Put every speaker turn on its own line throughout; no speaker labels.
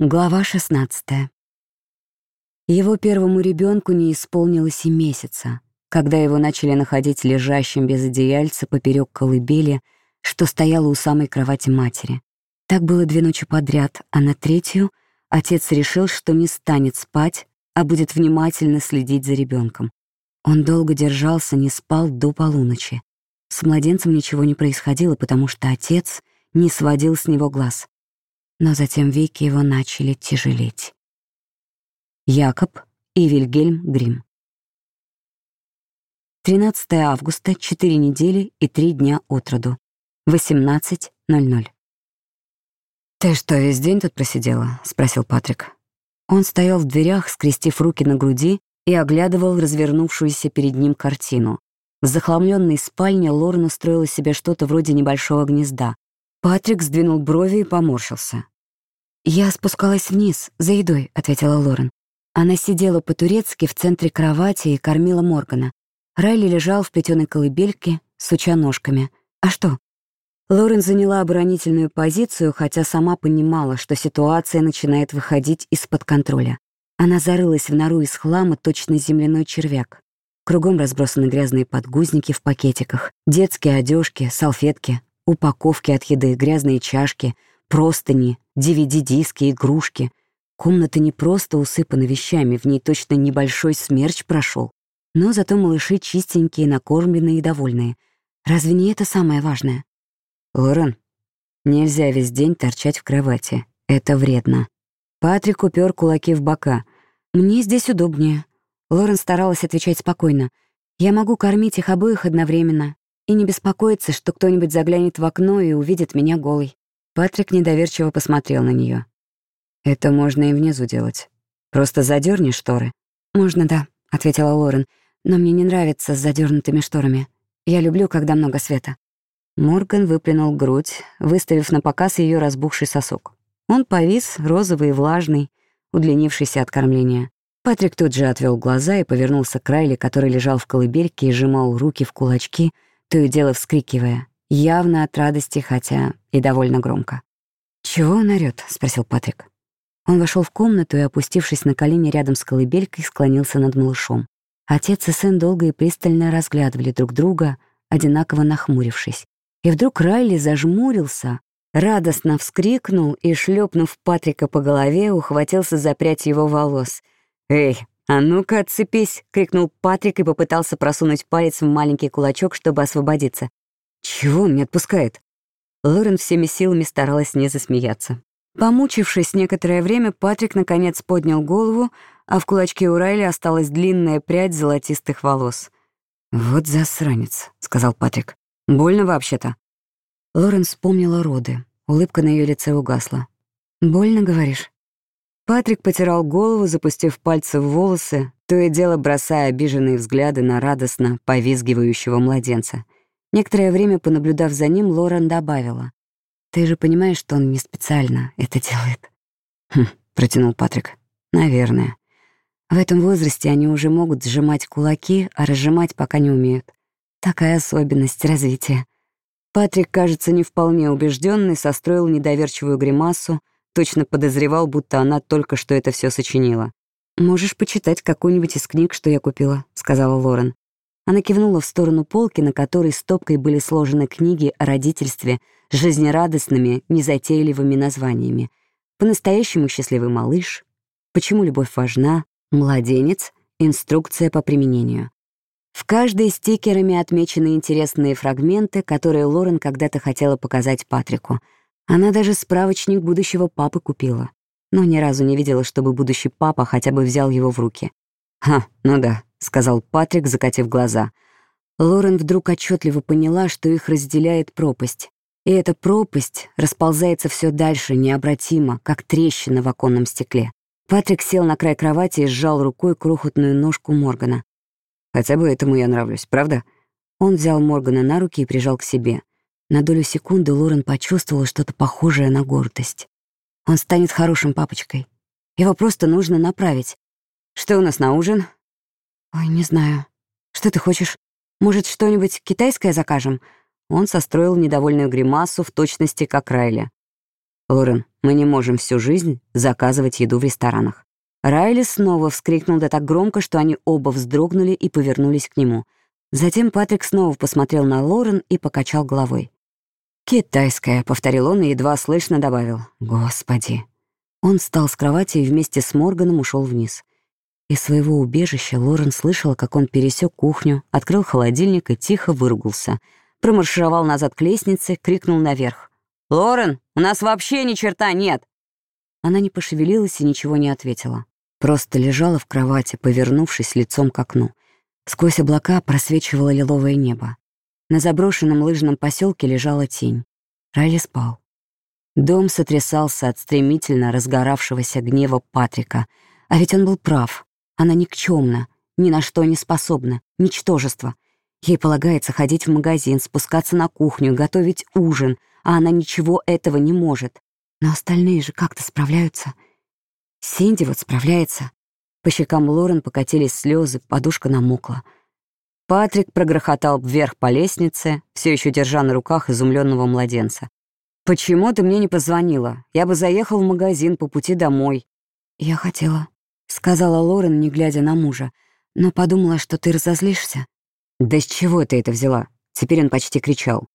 Глава 16. Его первому ребенку не исполнилось и месяца, когда его начали находить лежащим без одеяльца поперек колыбели, что стояло у самой кровати матери. Так было две ночи подряд, а на третью отец решил, что не станет спать, а будет внимательно следить за ребенком. Он долго держался, не спал до полуночи. С младенцем ничего не происходило, потому что отец не сводил с него глаз но затем веки его начали тяжелеть. Якоб и Вильгельм Грим 13 августа, 4 недели и 3 дня от роду. 18.00. «Ты что, весь день тут просидела?» — спросил Патрик. Он стоял в дверях, скрестив руки на груди, и оглядывал развернувшуюся перед ним картину. В захламленной спальне Лорна устроила себе что-то вроде небольшого гнезда. Патрик сдвинул брови и поморщился. «Я спускалась вниз, за едой», — ответила Лорен. Она сидела по-турецки в центре кровати и кормила Моргана. Райли лежал в плетеной колыбельке, суча ножками. «А что?» Лорен заняла оборонительную позицию, хотя сама понимала, что ситуация начинает выходить из-под контроля. Она зарылась в нору из хлама, точно земляной червяк. Кругом разбросаны грязные подгузники в пакетиках, детские одежки, салфетки, упаковки от еды, грязные чашки, простыни, DVD-диски, игрушки. Комната не просто усыпана вещами, в ней точно небольшой смерч прошел. Но зато малыши чистенькие, накормленные и довольные. Разве не это самое важное? Лорен, нельзя весь день торчать в кровати. Это вредно. Патрик упер кулаки в бока. Мне здесь удобнее. Лорен старалась отвечать спокойно. Я могу кормить их обоих одновременно и не беспокоиться, что кто-нибудь заглянет в окно и увидит меня голой. Патрик недоверчиво посмотрел на нее. «Это можно и внизу делать. Просто задерни шторы». «Можно, да», — ответила Лорен. «Но мне не нравится с задернутыми шторами. Я люблю, когда много света». Морган выплюнул грудь, выставив на показ ее разбухший сосок. Он повис, розовый и влажный, удлинившийся от кормления. Патрик тут же отвел глаза и повернулся к Райли, который лежал в колыбельке и сжимал руки в кулачки, то и дело вскрикивая явно от радости, хотя и довольно громко. «Чего он орёт?» — спросил Патрик. Он вошел в комнату и, опустившись на колени рядом с колыбелькой, склонился над малышом. Отец и сын долго и пристально разглядывали друг друга, одинаково нахмурившись. И вдруг Райли зажмурился, радостно вскрикнул и, шлепнув Патрика по голове, ухватился за прядь его волос. «Эй, а ну-ка отцепись!» — крикнул Патрик и попытался просунуть палец в маленький кулачок, чтобы освободиться. Чего он не отпускает? Лорен всеми силами старалась не засмеяться. Помучившись некоторое время, Патрик наконец поднял голову, а в кулачке у Райли осталась длинная прядь золотистых волос. «Вот засранец», — сказал Патрик. «Больно вообще-то». Лорен вспомнила роды. Улыбка на ее лице угасла. «Больно, говоришь?» Патрик потирал голову, запустив пальцы в волосы, то и дело бросая обиженные взгляды на радостно повизгивающего младенца. Некоторое время, понаблюдав за ним, Лорен добавила. «Ты же понимаешь, что он не специально это делает?» «Хм», — протянул Патрик. «Наверное. В этом возрасте они уже могут сжимать кулаки, а разжимать пока не умеют. Такая особенность развития». Патрик, кажется, не вполне убежденный, состроил недоверчивую гримасу, точно подозревал, будто она только что это все сочинила. «Можешь почитать какую-нибудь из книг, что я купила», — сказала Лорен. Она кивнула в сторону полки, на которой стопкой были сложены книги о родительстве с жизнерадостными, незатейливыми названиями. «По-настоящему счастливый малыш», «Почему любовь важна», «Младенец», «Инструкция по применению». В каждой стикерами отмечены интересные фрагменты, которые Лорен когда-то хотела показать Патрику. Она даже справочник будущего папы купила, но ни разу не видела, чтобы будущий папа хотя бы взял его в руки. «Ха, ну да, сказал Патрик, закатив глаза. Лорен вдруг отчетливо поняла, что их разделяет пропасть. И эта пропасть расползается все дальше, необратимо, как трещина в оконном стекле. Патрик сел на край кровати и сжал рукой крохотную ножку Моргана. «Хотя бы этому я нравлюсь, правда?» Он взял Моргана на руки и прижал к себе. На долю секунды Лорен почувствовала что-то похожее на гордость. Он станет хорошим папочкой. Его просто нужно направить. «Что у нас на ужин?» «Ой, не знаю. Что ты хочешь? Может, что-нибудь китайское закажем?» Он состроил недовольную гримасу в точности, как Райли. Лорен, мы не можем всю жизнь заказывать еду в ресторанах. Райли снова вскрикнул да так громко, что они оба вздрогнули и повернулись к нему. Затем Патрик снова посмотрел на Лорен и покачал головой. «Китайская», — повторил он и едва слышно добавил. «Господи». Он встал с кровати и вместе с Морганом ушел вниз. Из своего убежища Лорен слышала, как он пересек кухню, открыл холодильник и тихо выругался. Промаршировал назад к лестнице, крикнул наверх. «Лорен, у нас вообще ни черта нет!» Она не пошевелилась и ничего не ответила. Просто лежала в кровати, повернувшись лицом к окну. Сквозь облака просвечивало лиловое небо. На заброшенном лыжном поселке лежала тень. Райли спал. Дом сотрясался от стремительно разгоравшегося гнева Патрика. А ведь он был прав. Она никчемна, ни на что не способна, ничтожество. Ей полагается ходить в магазин, спускаться на кухню, готовить ужин, а она ничего этого не может. Но остальные же как-то справляются. Синди вот справляется. По щекам Лорен покатились слезы, подушка намокла. Патрик прогрохотал вверх по лестнице, все еще держа на руках изумленного младенца. «Почему ты мне не позвонила? Я бы заехал в магазин по пути домой». «Я хотела», — сказала Лорен, не глядя на мужа, «но подумала, что ты разозлишься». «Да с чего ты это взяла?» Теперь он почти кричал.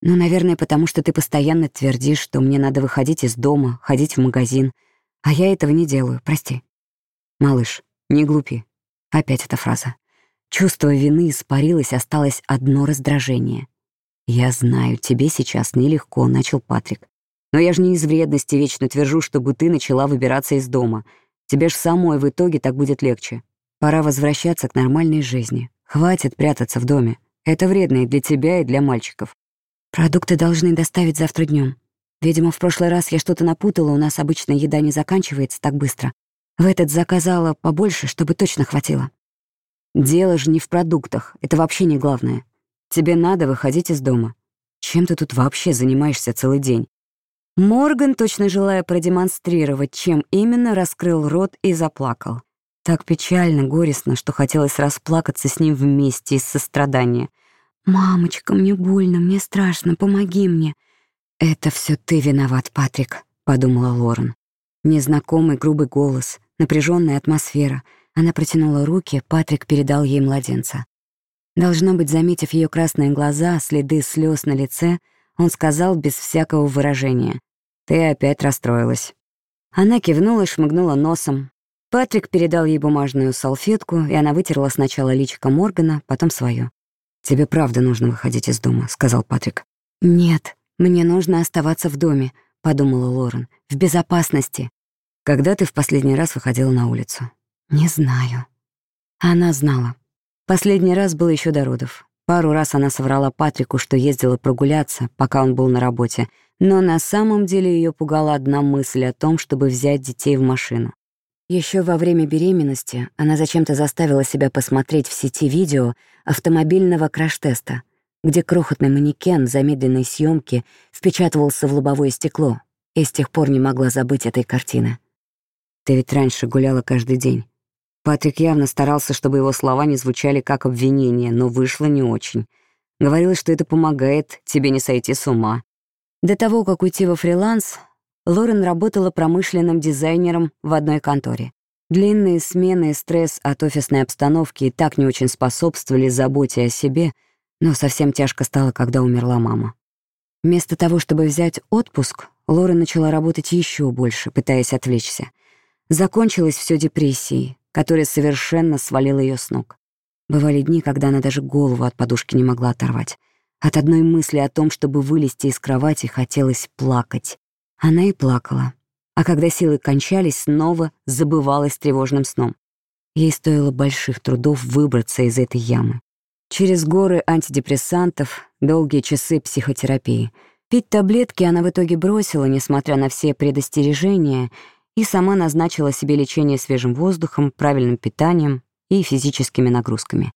«Ну, наверное, потому что ты постоянно твердишь, что мне надо выходить из дома, ходить в магазин. А я этого не делаю, прости». «Малыш, не глупи». Опять эта фраза. Чувство вины испарилось, осталось одно раздражение. «Я знаю, тебе сейчас нелегко», — начал Патрик. «Но я же не из вредности вечно твержу, чтобы ты начала выбираться из дома. Тебе ж самой в итоге так будет легче. Пора возвращаться к нормальной жизни. Хватит прятаться в доме. Это вредно и для тебя, и для мальчиков. Продукты должны доставить завтра днем. Видимо, в прошлый раз я что-то напутала, у нас обычно еда не заканчивается так быстро. В этот заказала побольше, чтобы точно хватило. Дело же не в продуктах, это вообще не главное. Тебе надо выходить из дома. Чем ты тут вообще занимаешься целый день? Морган, точно желая продемонстрировать, чем именно, раскрыл рот и заплакал. Так печально, горестно, что хотелось расплакаться с ним вместе из сострадания. «Мамочка, мне больно, мне страшно, помоги мне». «Это все ты виноват, Патрик», — подумала Лорен. Незнакомый грубый голос, напряженная атмосфера. Она протянула руки, Патрик передал ей младенца. Должно быть, заметив ее красные глаза, следы слез на лице, он сказал без всякого выражения. «Ты опять расстроилась». Она кивнула и шмыгнула носом. Патрик передал ей бумажную салфетку, и она вытерла сначала личико Моргана, потом свое. «Тебе правда нужно выходить из дома», — сказал Патрик. «Нет, мне нужно оставаться в доме», — подумала Лорен. «В безопасности». «Когда ты в последний раз выходила на улицу?» «Не знаю». Она знала. Последний раз был еще до родов. Пару раз она соврала Патрику, что ездила прогуляться, пока он был на работе, но на самом деле ее пугала одна мысль о том, чтобы взять детей в машину. Еще во время беременности она зачем-то заставила себя посмотреть в сети видео автомобильного краш-теста, где крохотный манекен замедленной съемки впечатывался в лобовое стекло, и с тех пор не могла забыть этой картины. «Ты ведь раньше гуляла каждый день». Патрик явно старался, чтобы его слова не звучали как обвинение, но вышло не очень. Говорилось, что это помогает тебе не сойти с ума. До того, как уйти во фриланс, Лорен работала промышленным дизайнером в одной конторе. Длинные смены и стресс от офисной обстановки и так не очень способствовали заботе о себе, но совсем тяжко стало, когда умерла мама. Вместо того, чтобы взять отпуск, Лорен начала работать еще больше, пытаясь отвлечься. Закончилось все депрессией, которая совершенно свалила ее с ног. Бывали дни, когда она даже голову от подушки не могла оторвать. От одной мысли о том, чтобы вылезти из кровати, хотелось плакать. Она и плакала. А когда силы кончались, снова забывалась тревожным сном. Ей стоило больших трудов выбраться из этой ямы. Через горы антидепрессантов, долгие часы психотерапии. Пить таблетки она в итоге бросила, несмотря на все предостережения, и сама назначила себе лечение свежим воздухом, правильным питанием и физическими нагрузками.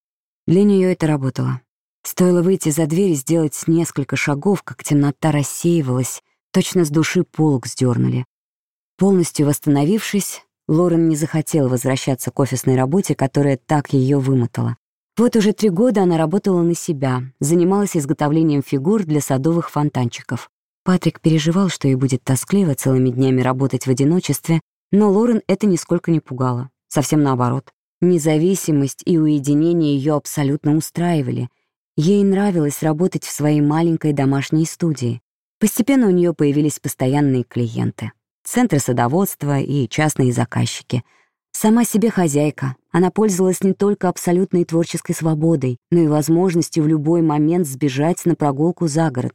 Для нее это работало. Стоило выйти за дверь и сделать несколько шагов, как темнота рассеивалась, Точно с души полок сдернули. Полностью восстановившись, Лорен не захотела возвращаться к офисной работе, которая так ее вымотала. Вот уже три года она работала на себя, занималась изготовлением фигур для садовых фонтанчиков. Патрик переживал, что ей будет тоскливо целыми днями работать в одиночестве, но Лорен это нисколько не пугало. Совсем наоборот. Независимость и уединение ее абсолютно устраивали. Ей нравилось работать в своей маленькой домашней студии. Постепенно у нее появились постоянные клиенты. Центры садоводства и частные заказчики. Сама себе хозяйка. Она пользовалась не только абсолютной творческой свободой, но и возможностью в любой момент сбежать на прогулку за город.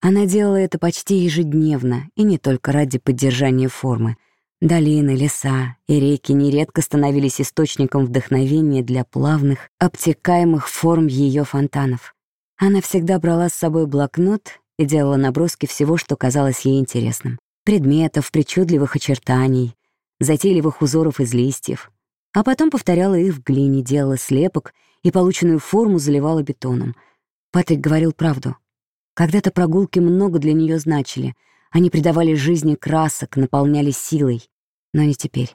Она делала это почти ежедневно, и не только ради поддержания формы. Долины, леса и реки нередко становились источником вдохновения для плавных, обтекаемых форм ее фонтанов. Она всегда брала с собой блокнот и делала наброски всего, что казалось ей интересным. Предметов, причудливых очертаний, затейливых узоров из листьев. А потом повторяла их в глине, делала слепок и полученную форму заливала бетоном. Патрик говорил правду. Когда-то прогулки много для нее значили — они придавали жизни красок, наполняли силой. Но не теперь.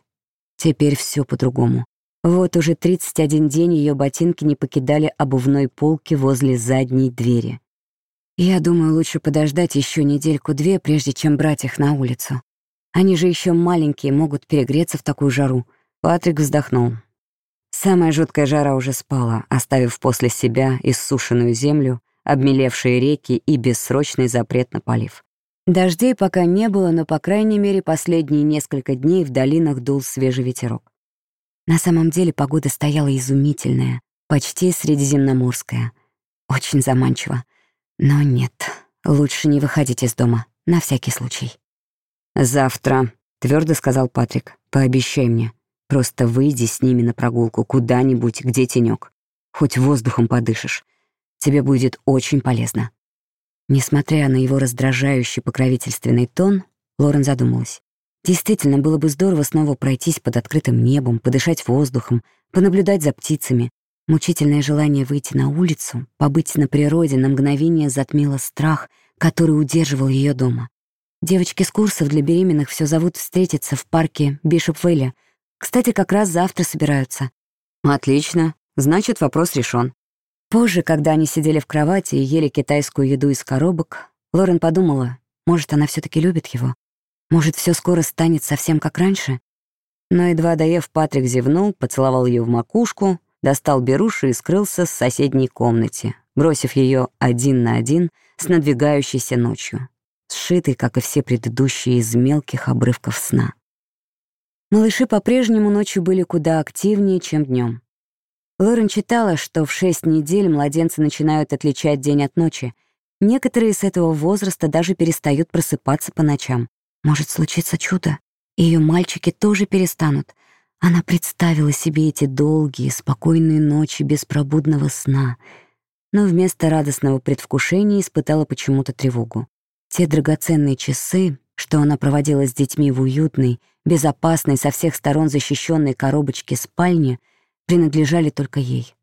Теперь все по-другому. Вот уже 31 день ее ботинки не покидали обувной полки возле задней двери. Я думаю, лучше подождать еще недельку-две, прежде чем брать их на улицу. Они же еще маленькие, могут перегреться в такую жару. Патрик вздохнул. Самая жуткая жара уже спала, оставив после себя иссушенную землю, обмелевшие реки и бессрочный запрет на полив. Дождей пока не было, но, по крайней мере, последние несколько дней в долинах дул свежий ветерок. На самом деле погода стояла изумительная, почти средиземноморская. Очень заманчиво. Но нет, лучше не выходить из дома, на всякий случай. «Завтра», — твердо сказал Патрик, — «пообещай мне. Просто выйди с ними на прогулку куда-нибудь, где тенёк. Хоть воздухом подышишь. Тебе будет очень полезно». Несмотря на его раздражающий покровительственный тон, Лорен задумалась. Действительно, было бы здорово снова пройтись под открытым небом, подышать воздухом, понаблюдать за птицами. Мучительное желание выйти на улицу, побыть на природе на мгновение затмило страх, который удерживал ее дома. Девочки с курсов для беременных все зовут встретиться в парке Бишопвелля. Кстати, как раз завтра собираются. Отлично, значит, вопрос решен. Позже, когда они сидели в кровати и ели китайскую еду из коробок, Лорен подумала, может, она все таки любит его. Может, все скоро станет совсем как раньше? Но едва доев, Патрик зевнул, поцеловал ее в макушку, достал беруши и скрылся с соседней комнате, бросив ее один на один с надвигающейся ночью, сшитой, как и все предыдущие, из мелких обрывков сна. Малыши по-прежнему ночью были куда активнее, чем днем. Лорен читала, что в шесть недель младенцы начинают отличать день от ночи. Некоторые с этого возраста даже перестают просыпаться по ночам. Может случиться чудо. Ее мальчики тоже перестанут. Она представила себе эти долгие, спокойные ночи беспробудного сна, но вместо радостного предвкушения испытала почему-то тревогу. Те драгоценные часы, что она проводила с детьми в уютной, безопасной, со всех сторон защищенной коробочке спальни — принадлежали только ей.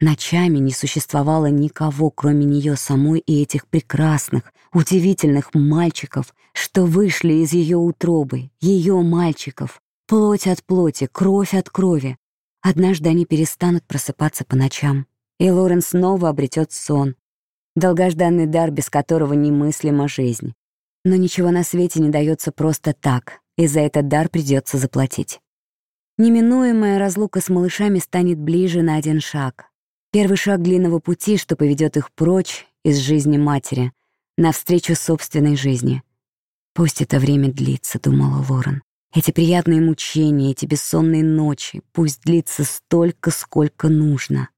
Ночами не существовало никого, кроме нее самой и этих прекрасных, удивительных мальчиков, что вышли из ее утробы, ее мальчиков, плоть от плоти, кровь от крови. Однажды они перестанут просыпаться по ночам, и Лорен снова обретет сон, долгожданный дар, без которого немыслима жизнь. Но ничего на свете не дается просто так, и за этот дар придется заплатить. Неминуемая разлука с малышами станет ближе на один шаг. Первый шаг длинного пути, что поведет их прочь из жизни матери, навстречу собственной жизни. «Пусть это время длится», — думала Лорен. «Эти приятные мучения, эти бессонные ночи, пусть длится столько, сколько нужно».